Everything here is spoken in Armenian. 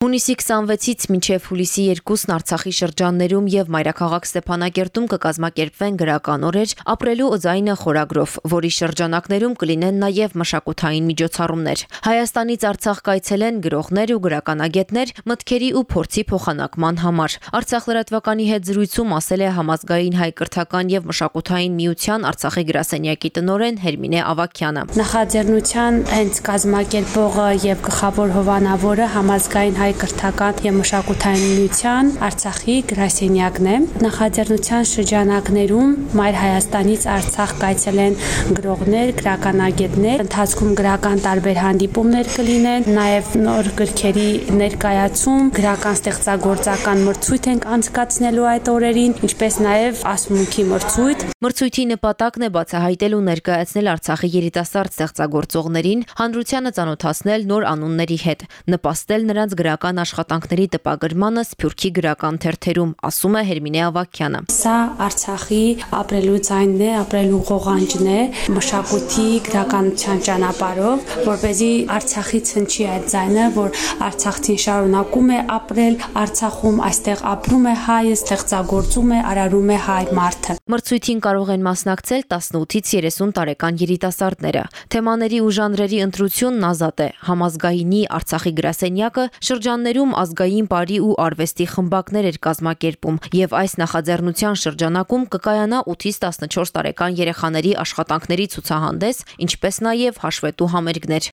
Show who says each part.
Speaker 1: Հունիսի 26-ից մինչև հուլիսի 2-ն Արցախի շրջաններում եւ Մայրաքաղաք Ստեփանագերտում կկազմակերպվեն գրական օրեր ապրելու օձայնը խորագրով, որի շրջանակներում կլինեն նաեւ մշակութային միջոցառումներ։ Հայաստանից Արցախ կայցելեն գրողներ ու գրականագետներ մտքերի ու փորձի փոխանակման համար։ Արցախ լրատվականի հետ զրույցում ասել է համազգային հայ կրթական եւ մշակութային միության Արցախի գրասենյակի տնօրեն Հերմինե Ավակյանը։
Speaker 2: Նախաձեռնության հենց կազմակերպողը եւ գլխավոր հովանավորը համազգային հայ հայ կրթական եւ մշակութային միության Արցախի գրասենյակն է։ Նախաձեռնության շրջանակներում Մայր Հայաստանից Արցախ կայցելեն գրողներ, գրականագետներ, ընթացքում գրական տարբեր հանդիպումներ կլինեն, նաեւ նոր գրքերի ներկայացում, գրական ստեղծագործական մրցույթ ենք անցկացնելու այդ օրերին, ինչպես նաեւ ասմունքի մրցույթ։
Speaker 1: Մրցույթի նպատակն է բացահայտել ու ներկայացնել Արցախի երիտասարդ ստեղծագործողներին, հանրությանը ծանոթացնել նոր անունների հետ, նպաստել նրանց գրական գրական աշխատանքների տպագրմանը Սփյուռքի գրական թերթերում, ասում է Հերմինե Ավակյանը։
Speaker 2: Սա Արցախի ապրելու ձայնն է, ապրելու ղողանջն է, մշակույթի գրականության ճանապարհով, որ เป զի Արցախից հնչի այդ ձայնը, որ Արցախցին շարունակում է ապրել Արցախում, այստեղ ապրում է հայը, ստեղծագործում է, արարում է հայ մարդը։
Speaker 1: Մրցույթին կարող են մասնակցել 18-ից 30 տարեկան երիտասարդները։ Թեմաների ու ժանրերի ընտրությունն ազատ է։ Համազգայինի Արցախի գրասենյակը շրջան շրջաններում ազգային բարի ու արվեստի խմբակներ էր կազմակերպում եւ այս նախաձեռնության շրջանակում կկայանա 8-ից 14 տարեկան երեխաների աշխատանքների ցուցահանդես, ինչպես նաեւ հաշվետու համերգներ։